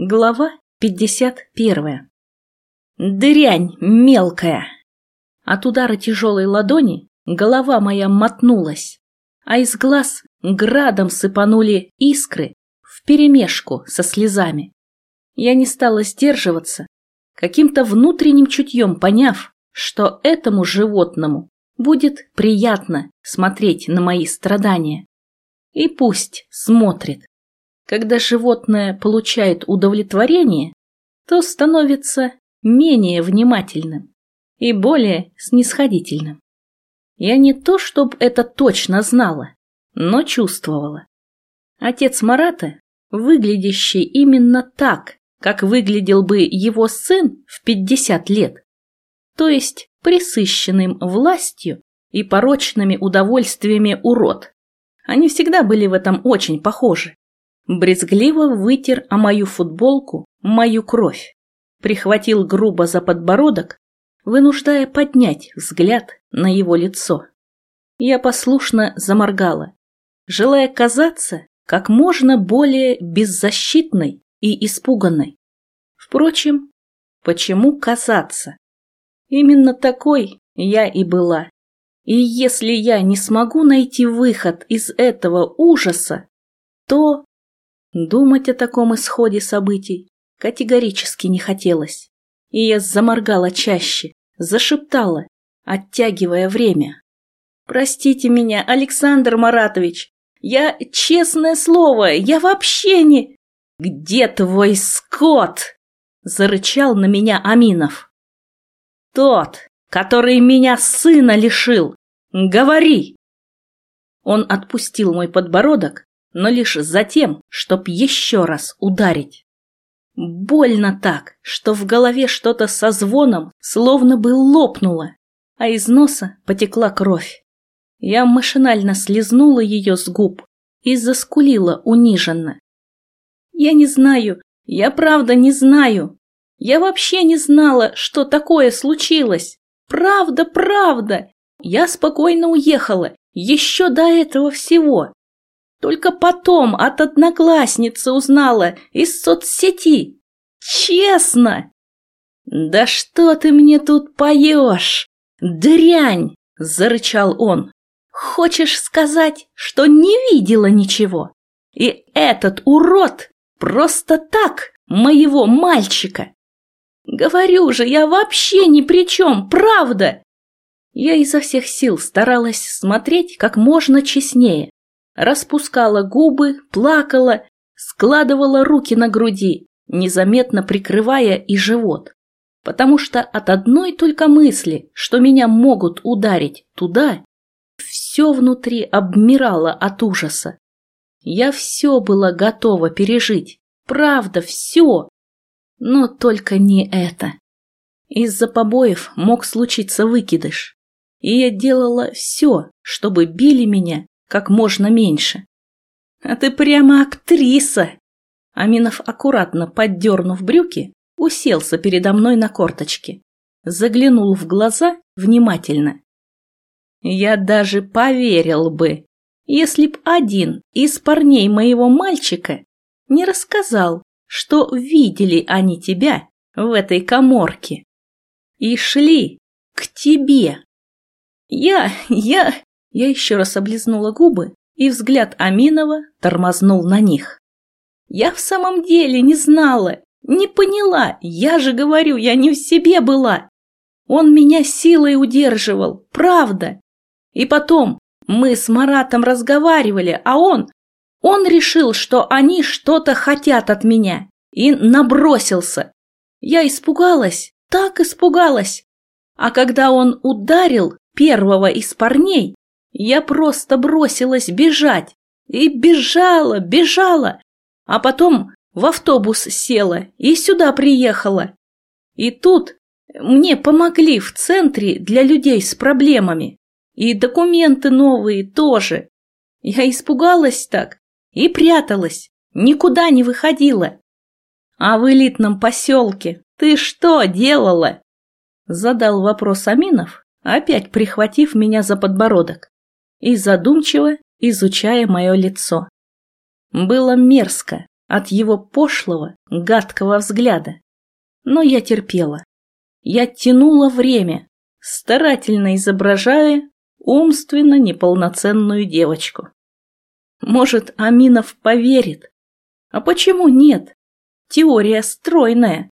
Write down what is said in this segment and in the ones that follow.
Глава 51. Дрянь мелкая! От удара тяжелой ладони голова моя мотнулась, а из глаз градом сыпанули искры вперемешку со слезами. Я не стала сдерживаться, каким-то внутренним чутьем поняв, что этому животному будет приятно смотреть на мои страдания. И пусть смотрит. Когда животное получает удовлетворение, то становится менее внимательным и более снисходительным. Я не то, чтобы это точно знала, но чувствовала. Отец Марата, выглядящий именно так, как выглядел бы его сын в 50 лет, то есть присыщенным властью и порочными удовольствиями урод. Они всегда были в этом очень похожи брезгливо вытер о мою футболку мою кровь, прихватил грубо за подбородок, вынуждая поднять взгляд на его лицо. Я послушно заморгала, желая казаться как можно более беззащитной и испуганной. Впрочем, почему казаться? Именно такой я и была. И если я не смогу найти выход из этого ужаса, то Думать о таком исходе событий категорически не хотелось. И я заморгала чаще, зашептала, оттягивая время. «Простите меня, Александр Маратович, я, честное слово, я вообще не...» «Где твой скот?» — зарычал на меня Аминов. «Тот, который меня сына лишил! Говори!» Он отпустил мой подбородок, но лишь за тем, чтоб еще раз ударить. Больно так, что в голове что-то со звоном словно бы лопнуло, а из носа потекла кровь. Я машинально слезнула ее с губ и заскулила униженно. Я не знаю, я правда не знаю. Я вообще не знала, что такое случилось. Правда, правда. Я спокойно уехала, еще до этого всего. Только потом от одноклассницы узнала из соцсети. Честно! Да что ты мне тут поешь? Дрянь! Зарычал он. Хочешь сказать, что не видела ничего? И этот урод просто так моего мальчика. Говорю же, я вообще ни при чем, правда. Я изо всех сил старалась смотреть как можно честнее, распускала губы, плакала, складывала руки на груди, незаметно прикрывая и живот. Потому что от одной только мысли, что меня могут ударить туда, все внутри обмирало от ужаса. Я все была готова пережить, правда, все, но только не это. Из-за побоев мог случиться выкидыш, и я делала все, чтобы били меня как можно меньше. А ты прямо актриса. Аминов, аккуратно поддернув брюки, уселся передо мной на корточки. Заглянул в глаза внимательно. Я даже поверил бы, если б один из парней моего мальчика не рассказал, что видели они тебя в этой коморке и шли к тебе. Я, я, я еще раз облизнула губы, и взгляд Аминова тормознул на них. Я в самом деле не знала, не поняла, я же говорю, я не в себе была. Он меня силой удерживал, правда. И потом мы с Маратом разговаривали, а он... Он решил, что они что-то хотят от меня, и набросился. Я испугалась, так испугалась. А когда он ударил первого из парней, я просто бросилась бежать. И бежала, бежала. А потом в автобус села и сюда приехала. И тут мне помогли в центре для людей с проблемами. И документы новые тоже. Я испугалась так и пряталась, никуда не выходила. А в элитном поселке ты что делала? Задал вопрос Аминов, опять прихватив меня за подбородок и задумчиво изучая мое лицо. Было мерзко, от его пошлого, гадкого взгляда. Но я терпела. Я тянула время, старательно изображая умственно неполноценную девочку. Может, Аминов поверит. А почему нет? Теория стройная.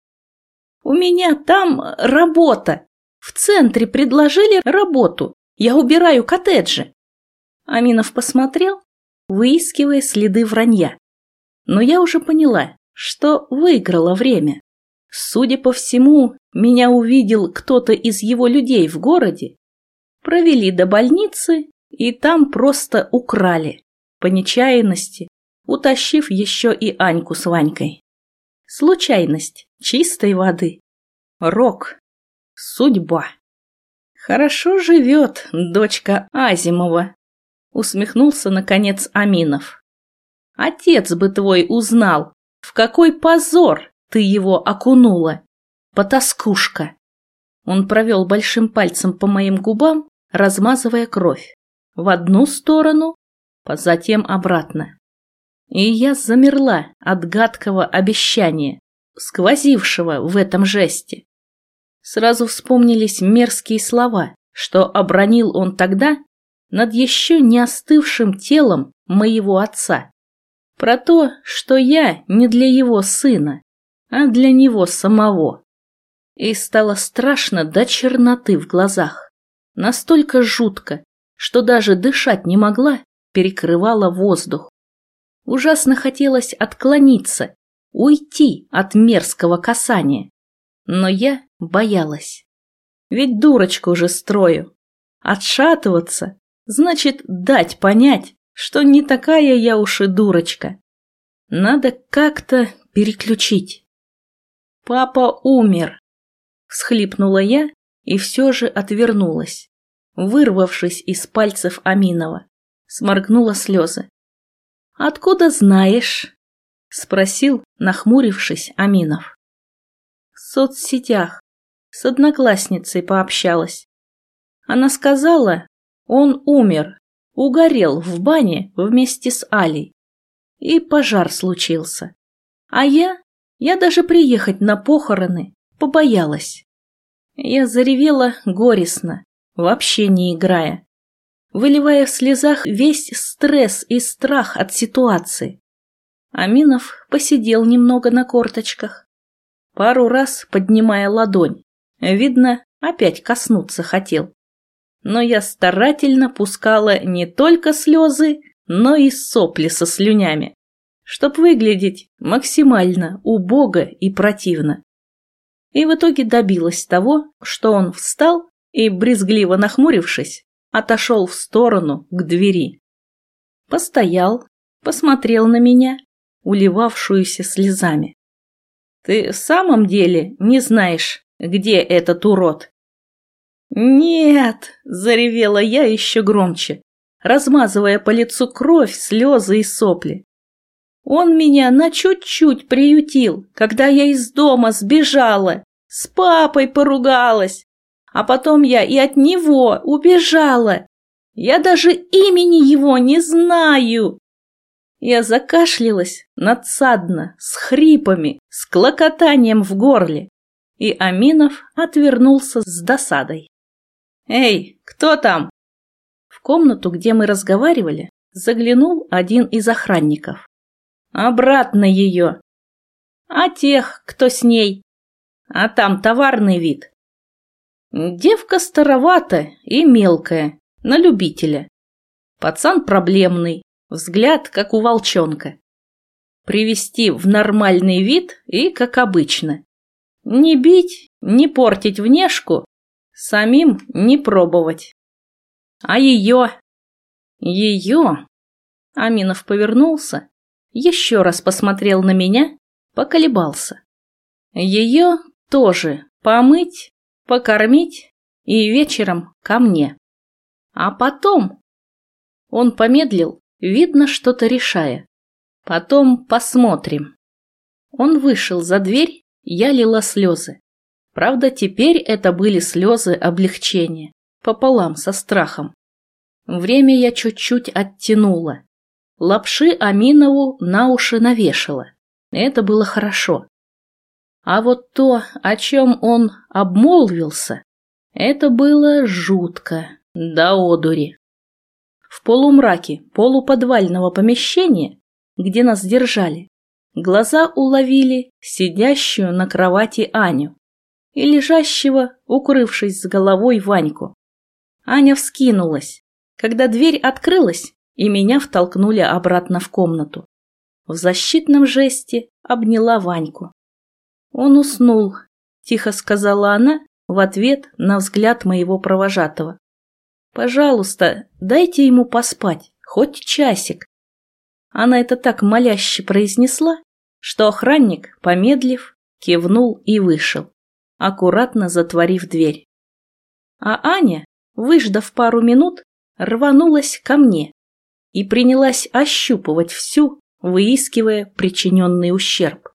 У меня там работа. В центре предложили работу. Я убираю коттеджи. Аминов посмотрел, выискивая следы вранья. Но я уже поняла, что выиграла время. Судя по всему, меня увидел кто-то из его людей в городе, провели до больницы и там просто украли, по нечаянности, утащив еще и Аньку с Ванькой. Случайность чистой воды. Рок. Судьба. Хорошо живет дочка Азимова, усмехнулся наконец Аминов. Отец бы твой узнал, в какой позор ты его окунула, потаскушка. Он провел большим пальцем по моим губам, размазывая кровь. В одну сторону, затем обратно. И я замерла от гадкого обещания, сквозившего в этом жесте. Сразу вспомнились мерзкие слова, что обронил он тогда над еще не остывшим телом моего отца. Про то, что я не для его сына, а для него самого. И стало страшно до черноты в глазах. Настолько жутко, что даже дышать не могла, перекрывала воздух. Ужасно хотелось отклониться, уйти от мерзкого касания. Но я боялась. Ведь дурочку уже строю. Отшатываться значит дать понять, что не такая я уж и дурочка. Надо как-то переключить. Папа умер. Всхлипнула я и все же отвернулась, вырвавшись из пальцев Аминова. Сморгнула слезы. «Откуда знаешь?» — спросил, нахмурившись, Аминов. «В соцсетях. С одноклассницей пообщалась. Она сказала, он умер, угорел в бане вместе с Алей. И пожар случился. А я, я даже приехать на похороны побоялась. Я заревела горестно, вообще не играя, выливая в слезах весь стресс и страх от ситуации. Аминов посидел немного на корточках, пару раз поднимая ладонь. Видно, опять коснуться хотел. Но я старательно пускала не только слезы, но и сопли со слюнями, чтоб выглядеть максимально убого и противно и в итоге добилась того, что он встал и, брезгливо нахмурившись, отошел в сторону к двери. Постоял, посмотрел на меня, уливавшуюся слезами. «Ты в самом деле не знаешь, где этот урод?» «Нет!» – заревела я еще громче, размазывая по лицу кровь, слезы и сопли. Он меня на чуть-чуть приютил, когда я из дома сбежала, с папой поругалась, а потом я и от него убежала. Я даже имени его не знаю. Я закашлялась надсадно, с хрипами, с клокотанием в горле, и Аминов отвернулся с досадой. «Эй, кто там?» В комнату, где мы разговаривали, заглянул один из охранников. Обратно ее. А тех, кто с ней? А там товарный вид. Девка старовата и мелкая, на любителя. Пацан проблемный, взгляд, как у волчонка. Привести в нормальный вид и как обычно. Не бить, не портить внешку, самим не пробовать. А ее... Ее... Аминов повернулся еще раз посмотрел на меня, поколебался. Ее тоже помыть, покормить и вечером ко мне. А потом... Он помедлил, видно, что-то решая. Потом посмотрим. Он вышел за дверь, я лила слезы. Правда, теперь это были слезы облегчения, пополам со страхом. Время я чуть-чуть оттянула. Лапши Аминову на уши навешала. Это было хорошо. А вот то, о чем он обмолвился, это было жутко, до одури. В полумраке полуподвального помещения, где нас держали, глаза уловили сидящую на кровати Аню и лежащего, укрывшись с головой, Ваньку. Аня вскинулась, когда дверь открылась, и меня втолкнули обратно в комнату. В защитном жесте обняла Ваньку. Он уснул, тихо сказала она в ответ на взгляд моего провожатого. Пожалуйста, дайте ему поспать, хоть часик. Она это так моляще произнесла, что охранник, помедлив, кивнул и вышел, аккуратно затворив дверь. А Аня, выждав пару минут, рванулась ко мне и принялась ощупывать всю, выискивая причиненный ущерб.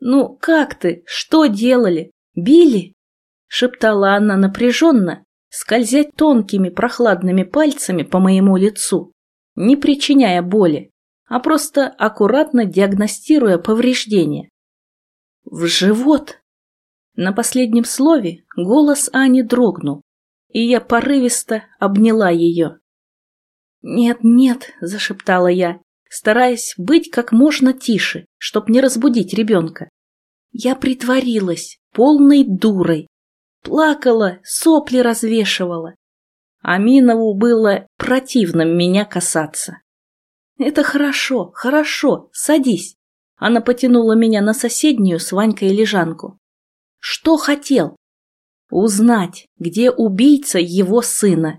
«Ну, как ты? Что делали? Били?» — шептала она напряженно, скользя тонкими прохладными пальцами по моему лицу, не причиняя боли, а просто аккуратно диагностируя повреждения. «В живот!» На последнем слове голос Ани дрогнул, и я порывисто обняла ее. «Нет, нет», — зашептала я, стараясь быть как можно тише, чтоб не разбудить ребенка. Я притворилась полной дурой, плакала, сопли развешивала. Аминову было противно меня касаться. «Это хорошо, хорошо, садись». Она потянула меня на соседнюю с Ванькой лежанку. «Что хотел?» узнать, где убийца его сына.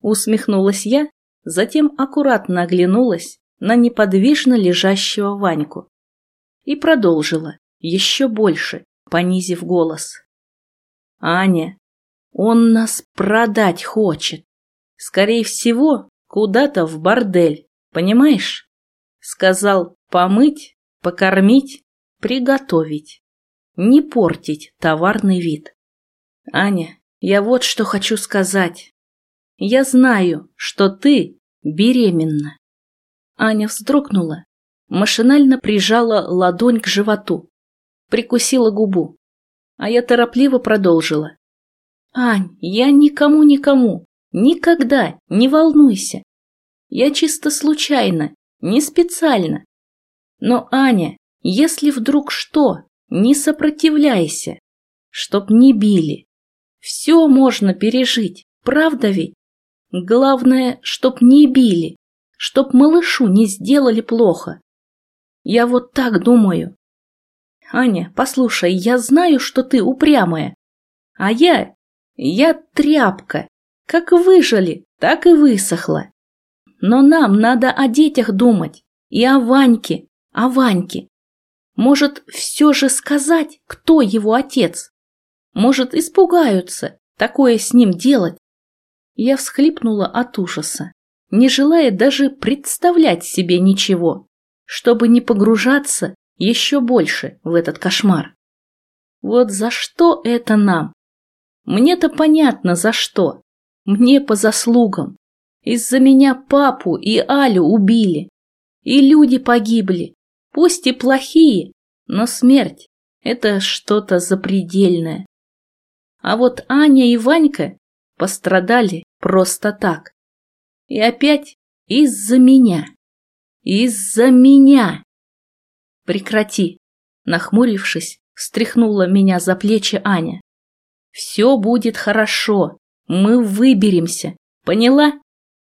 Усмехнулась я, затем аккуратно оглянулась на неподвижно лежащего Ваньку и продолжила, еще больше, понизив голос. «Аня, он нас продать хочет. Скорее всего, куда-то в бордель, понимаешь? Сказал помыть, покормить, приготовить, не портить товарный вид. Аня, я вот что хочу сказать. Я знаю, что ты беременна. Аня вздрогнула, машинально прижала ладонь к животу, прикусила губу, а я торопливо продолжила. Ань, я никому-никому, никогда, не волнуйся. Я чисто случайно, не специально. Но, Аня, если вдруг что, не сопротивляйся, чтоб не били. Все можно пережить, правда ведь? Главное, чтоб не били, чтоб малышу не сделали плохо. Я вот так думаю. Аня, послушай, я знаю, что ты упрямая. А я... я тряпка. Как выжили, так и высохла. Но нам надо о детях думать. И о Ваньке, о Ваньке. Может, все же сказать, кто его отец? Может, испугаются такое с ним делать? Я всхлипнула от ужаса, не желая даже представлять себе ничего, чтобы не погружаться еще больше в этот кошмар. Вот за что это нам? Мне-то понятно, за что. Мне по заслугам. Из-за меня папу и Алю убили. И люди погибли. Пусть и плохие, но смерть – это что-то запредельное. А вот Аня и Ванька пострадали просто так. И опять из-за меня. Из-за меня. Прекрати. Нахмурившись, встряхнула меня за плечи Аня. Все будет хорошо. Мы выберемся. Поняла?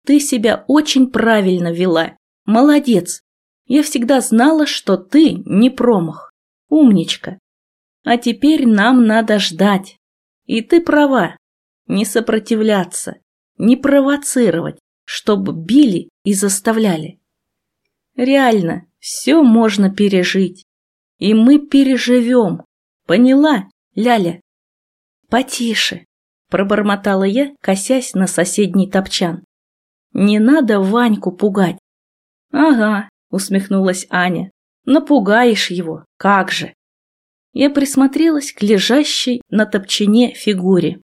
Ты себя очень правильно вела. Молодец. Я всегда знала, что ты не промах. Умничка. А теперь нам надо ждать. И ты права. Не сопротивляться, не провоцировать, чтобы били и заставляли. Реально, все можно пережить. И мы переживем. Поняла, Ляля? Потише, пробормотала я, косясь на соседний топчан. Не надо Ваньку пугать. Ага, усмехнулась Аня. Напугаешь его, как же. Я присмотрелась к лежащей на топчине фигуре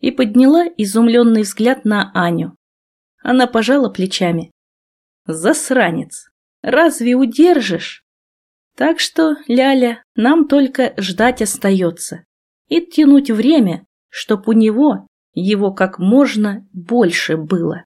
и подняла изумленный взгляд на Аню. Она пожала плечами. «Засранец! Разве удержишь?» Так что, Ляля, нам только ждать остается и тянуть время, чтоб у него его как можно больше было.